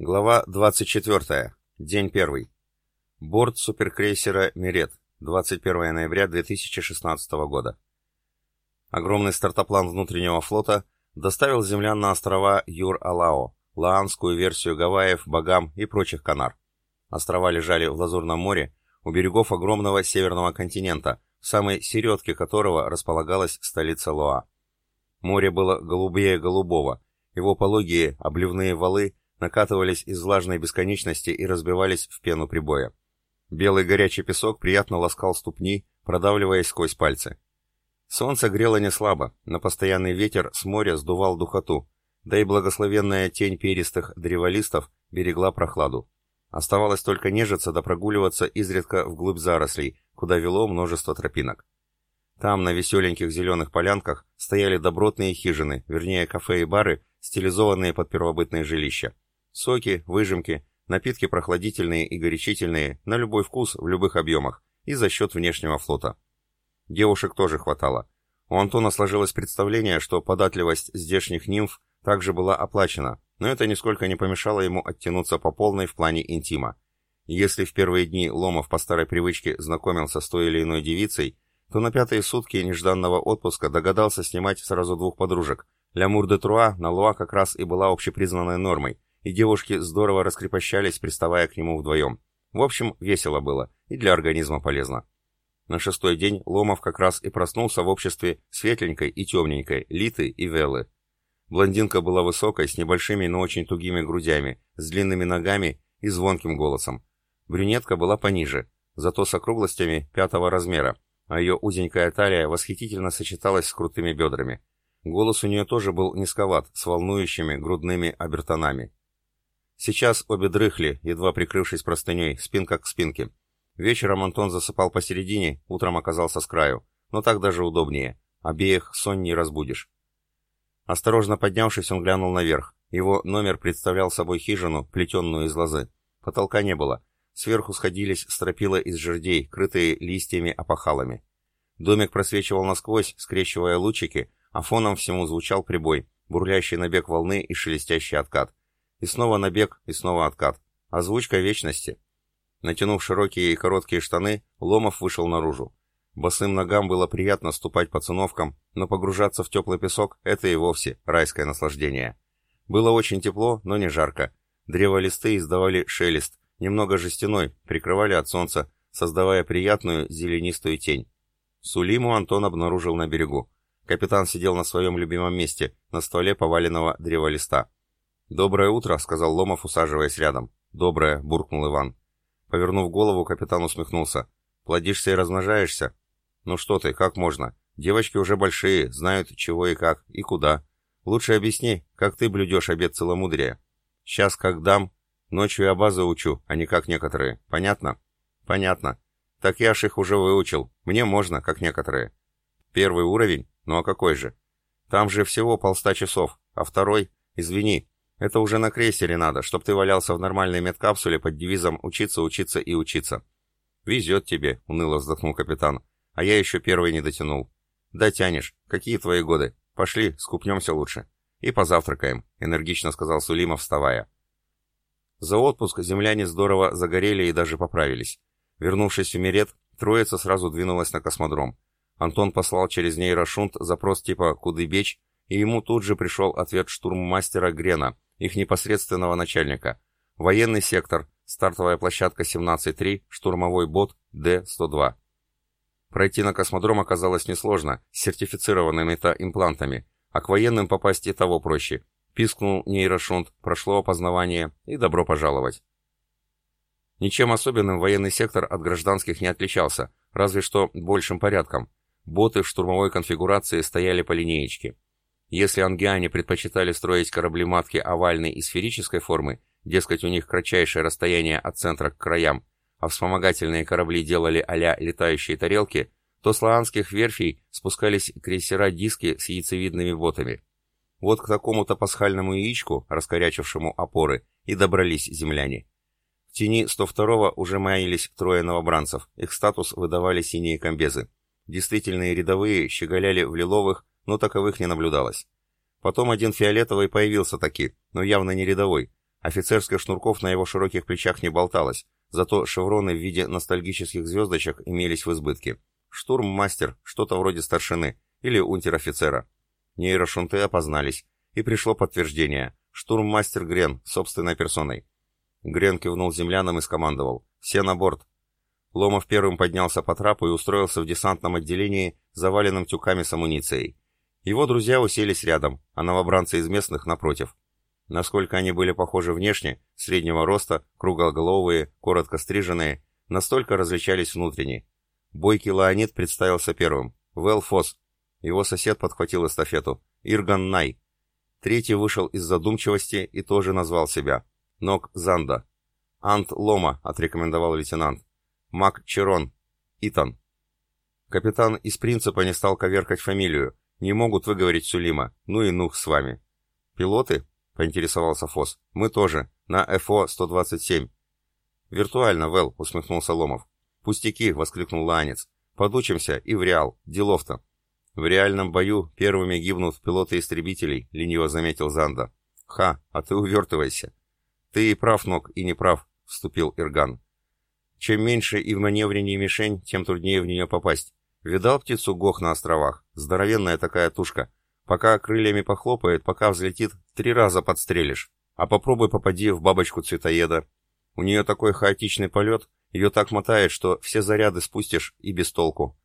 Глава 24. День 1. Борт суперкрейсера «Мирет», 21 ноября 2016 года. Огромный стартоплан внутреннего флота доставил землян на острова Юр-Алао, лаанскую версию Гавайев, Багам и прочих Канар. Острова лежали в Лазурном море, у берегов огромного северного континента, в самой середке которого располагалась столица Лоа. Море было голубее голубого, его пологие, обливные валы накатывались из влажной бесконечности и разбивались в пену прибоя. Белый горячий песок приятно ласкал ступни, продавливаясь сквозь пальцы. Солнце грело не слабо, но постоянный ветер с моря сдувал духоту, да и благословенная тень перистых древолистов берегла прохладу. Оставалось только нежиться да прогуливаться изредка вглубь зарослей, куда вело множество тропинок. Там, на веселеньких зеленых полянках, стояли добротные хижины, вернее кафе и бары, стилизованные под первобытные жилища. Соки, выжимки, напитки прохладительные и горячительные, на любой вкус, в любых объемах, и за счет внешнего флота. Девушек тоже хватало. У Антона сложилось представление, что податливость здешних нимф также была оплачена, но это нисколько не помешало ему оттянуться по полной в плане интима. Если в первые дни Ломов по старой привычке знакомился с той или иной девицей, то на пятые сутки нежданного отпуска догадался снимать сразу двух подружек. Лямур де Труа на Луа как раз и была общепризнанной нормой, и девушки здорово раскрепощались, приставая к нему вдвоем. В общем, весело было, и для организма полезно. На шестой день Ломов как раз и проснулся в обществе светленькой и темненькой Литы и Веллы. Блондинка была высокой, с небольшими, но очень тугими грудями, с длинными ногами и звонким голосом. Брюнетка была пониже, зато с округлостями пятого размера, а ее узенькая талия восхитительно сочеталась с крутыми бедрами. Голос у нее тоже был низковат, с волнующими грудными обертонами. Сейчас обе дрыхли, едва прикрывшись простыней, спинка к спинке. Вечером Антон засыпал посередине, утром оказался с краю. Но так даже удобнее. Обеих сон не разбудишь. Осторожно поднявшись, он глянул наверх. Его номер представлял собой хижину, плетенную из лозы. Потолка не было. Сверху сходились стропила из жердей, крытые листьями-опахалами. Домик просвечивал насквозь, скрещивая лучики, а фоном всему звучал прибой, бурлящий набег волны и шелестящий откат. И снова набег, и снова откат. Озвучка вечности. Натянув широкие и короткие штаны, Ломов вышел наружу. Босым ногам было приятно ступать по циновкам, но погружаться в теплый песок — это и вовсе райское наслаждение. Было очень тепло, но не жарко. Древолисты издавали шелест, немного жестяной, прикрывали от солнца, создавая приятную зеленистую тень. Сулиму Антон обнаружил на берегу. Капитан сидел на своем любимом месте, на стволе поваленного древолиста. «Доброе утро», — сказал Ломов, усаживаясь рядом. «Доброе», — буркнул Иван. Повернув голову, капитан усмехнулся. «Плодишься и размножаешься?» «Ну что ты, как можно? Девочки уже большие, знают, чего и как, и куда. Лучше объясни, как ты блюдешь обед целомудрия. Сейчас как дам, ночью я базы учу, а не как некоторые. Понятно?» «Понятно. Так я ж их уже выучил. Мне можно, как некоторые». «Первый уровень? Ну а какой же?» «Там же всего полста часов, а второй...» «Извини, это уже на крейсере надо, чтоб ты валялся в нормальной медкапсуле под девизом «учиться, учиться и учиться». «Везет тебе», — уныло вздохнул капитан. «А я еще первый не дотянул». «Да тянешь. Какие твои годы? Пошли, скупнемся лучше». «И позавтракаем», — энергично сказал Сулимов, вставая. За отпуск земляне здорово загорели и даже поправились. Вернувшись в Мирет, троица сразу двинулась на космодром. Антон послал через нейрошунт запрос типа «Куды бечь», и ему тут же пришел ответ штурммастера Грена — их непосредственного начальника. Военный сектор, стартовая площадка 17-3, штурмовой бот Д-102. Пройти на космодром оказалось несложно, с сертифицированными имплантами, а к военным попасть и того проще. Пискнул нейрошунт, прошло опознавание и добро пожаловать. Ничем особенным военный сектор от гражданских не отличался, разве что большим порядком. Боты в штурмовой конфигурации стояли по линеечке. Если ангиане предпочитали строить корабли-матки овальной и сферической формы, дескать, у них кратчайшее расстояние от центра к краям, а вспомогательные корабли делали а летающие тарелки, то с лаанских верфей спускались крейсера-диски с яйцевидными ботами. Вот к такому-то пасхальному яичку, раскорячившему опоры, и добрались земляне. В тени 102-го уже маялись трое новобранцев, их статус выдавали синие комбезы. Действительные рядовые щеголяли в лиловых, но таковых не наблюдалось. Потом один фиолетовый появился таки, но явно не рядовой, Офицерских шнурков на его широких плечах не болталось, зато шевроны в виде ностальгических звездочек имелись в избытке. Штурммастер, что-то вроде старшины, или унтер-офицера. Нейрошунты опознались, и пришло подтверждение. Штурммастер Грен, собственной персоной. Грен кивнул землянам и скомандовал. «Все на борт!» Ломов первым поднялся по трапу и устроился в десантном отделении, заваленном тюками с амуницией. Его друзья уселись рядом, а новобранцы из местных напротив. Насколько они были похожи внешне, среднего роста, круглоголовые, коротко стриженные, настолько различались внутренне. Бойкий Леонид представился первым. Вэл Фос. Его сосед подхватил эстафету. Ирган Най. Третий вышел из задумчивости и тоже назвал себя. Нок Занда. Ант Лома, отрекомендовал лейтенант. Мак Черон. Итан. Капитан из принципа не стал коверкать фамилию. Не могут выговорить Сулима. Ну и нух с вами. Пилоты? Поинтересовался Фос. Мы тоже. На ФО-127. Виртуально, Вэл, усмехнулся Ломов. Пустяки, воскликнул Ланец. Подучимся и в реал. Делов-то. В реальном бою первыми гибнут пилоты истребителей, лениво заметил Занда. Ха, а ты увертывайся. Ты и прав, Нок, и не прав, вступил Ирган. Чем меньше и в маневреннее мишень, тем труднее в нее попасть. Видал птицу Гох на островах? Здоровенная такая тушка. Пока крыльями похлопает, пока взлетит, три раза подстрелишь. А попробуй попади в бабочку цветоеда. У нее такой хаотичный полет, ее так мотает, что все заряды спустишь и без толку.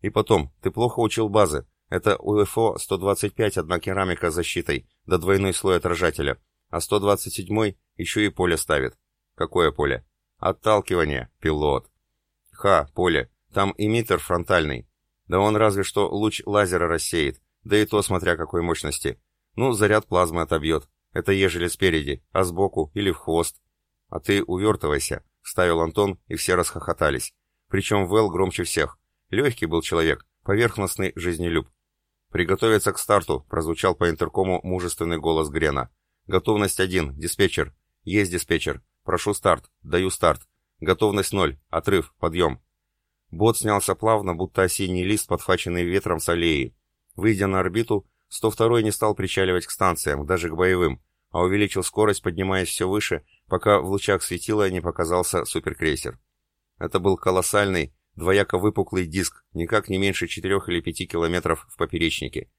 И потом, ты плохо учил базы. Это УФО-125 одна керамика с защитой, до двойной слой отражателя. А 127-й еще и поле ставит. Какое поле? Отталкивание, пилот. Ха, поле. Там эмиттер фронтальный. Да он разве что луч лазера рассеет. Да и то, смотря какой мощности. Ну, заряд плазмы отобьет. Это ежели спереди, а сбоку или в хвост. А ты увертывайся, вставил Антон, и все расхохотались. Причем Вэл громче всех. Легкий был человек, поверхностный жизнелюб. «Приготовиться к старту», — прозвучал по интеркому мужественный голос Грена. «Готовность один, диспетчер». «Есть диспетчер. Прошу старт. Даю старт. Готовность ноль. Отрыв. Подъем». Бот снялся плавно, будто осенний лист, подхваченный ветром с аллеи. Выйдя на орбиту, 102 не стал причаливать к станциям, даже к боевым, а увеличил скорость, поднимаясь все выше, пока в лучах светила не показался суперкрейсер. Это был колоссальный, двояко выпуклый диск, никак не меньше 4 или 5 километров в поперечнике.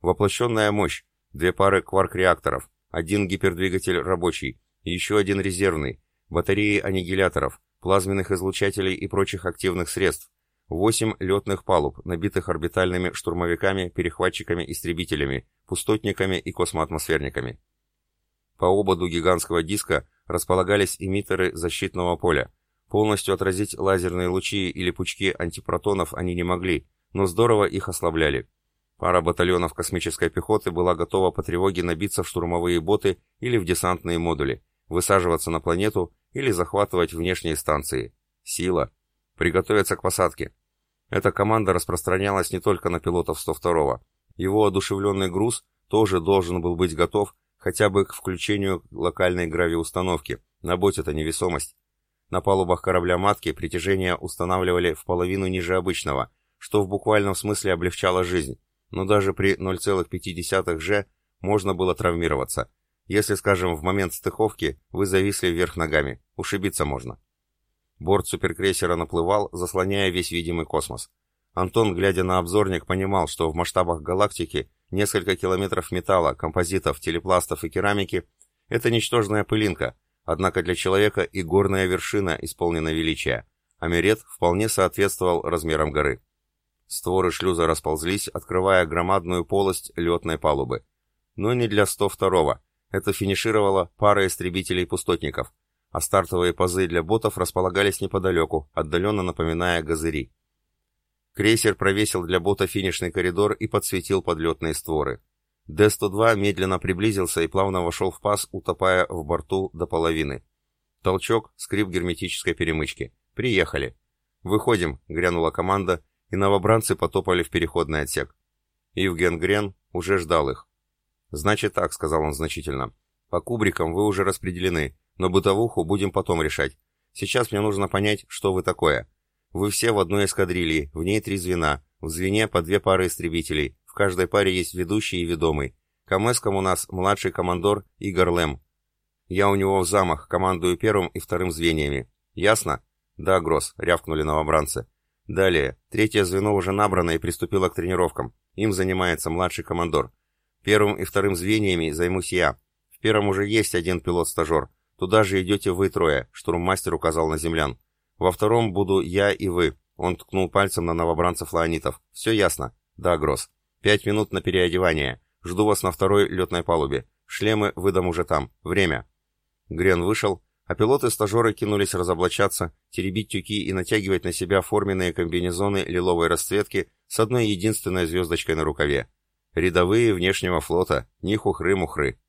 Воплощенная мощь, две пары кварк-реакторов, один гипердвигатель рабочий, еще один резервный, батареи аннигиляторов, плазменных излучателей и прочих активных средств, восемь летных палуб, набитых орбитальными штурмовиками, перехватчиками, истребителями, пустотниками и космоатмосферниками. По ободу гигантского диска располагались эмиттеры защитного поля. Полностью отразить лазерные лучи или пучки антипротонов они не могли, но здорово их ослабляли. Пара батальонов космической пехоты была готова по тревоге набиться в штурмовые боты или в десантные модули, высаживаться на планету или захватывать внешние станции. Сила. Приготовиться к посадке. Эта команда распространялась не только на пилотов 102-го. Его одушевленный груз тоже должен был быть готов хотя бы к включению локальной гравиустановки, на боте-то невесомость. На палубах корабля-матки притяжение устанавливали в половину ниже обычного, что в буквальном смысле облегчало жизнь, но даже при 0,5 G можно было травмироваться. Если, скажем, в момент стыковки вы зависли вверх ногами, ушибиться можно. Борт суперкрейсера наплывал, заслоняя весь видимый космос. Антон, глядя на обзорник, понимал, что в масштабах галактики несколько километров металла, композитов, телепластов и керамики – это ничтожная пылинка, однако для человека и горная вершина исполнена величия, а Мерет вполне соответствовал размерам горы. Створы шлюза расползлись, открывая громадную полость летной палубы. Но не для 102-го. Это финишировала пара истребителей-пустотников, а стартовые пазы для ботов располагались неподалеку, отдаленно напоминая газыри. Крейсер провесил для бота финишный коридор и подсветил подлетные створы. Д-102 медленно приблизился и плавно вошел в паз, утопая в борту до половины. Толчок, скрип герметической перемычки. «Приехали!» «Выходим!» — грянула команда, и новобранцы потопали в переходный отсек. Евген Грен уже ждал их. «Значит так», — сказал он значительно. «По кубрикам вы уже распределены, но бытовуху будем потом решать. Сейчас мне нужно понять, что вы такое. Вы все в одной эскадрилье, в ней три звена, в звене по две пары истребителей, в каждой паре есть ведущий и ведомый. Камэском у нас младший командор Игорь Лэм. Я у него в замах, командую первым и вторым звеньями. Ясно? Да, Гросс, рявкнули новобранцы. Далее, третье звено уже набрано и приступило к тренировкам. Им занимается младший командор. Первым и вторым звеньями займусь я. В первом уже есть один пилот-стажер. Туда же идете вы трое, штурммастер указал на землян. Во втором буду я и вы. Он ткнул пальцем на новобранцев лаонитов. Все ясно? Да, Гросс. Пять минут на переодевание. Жду вас на второй летной палубе. Шлемы выдам уже там. Время. Грен вышел, а пилоты-стажеры кинулись разоблачаться, теребить тюки и натягивать на себя форменные комбинезоны лиловой расцветки с одной единственной звездочкой на рукаве. Рядовые внешнего флота, ни хухры-мухры.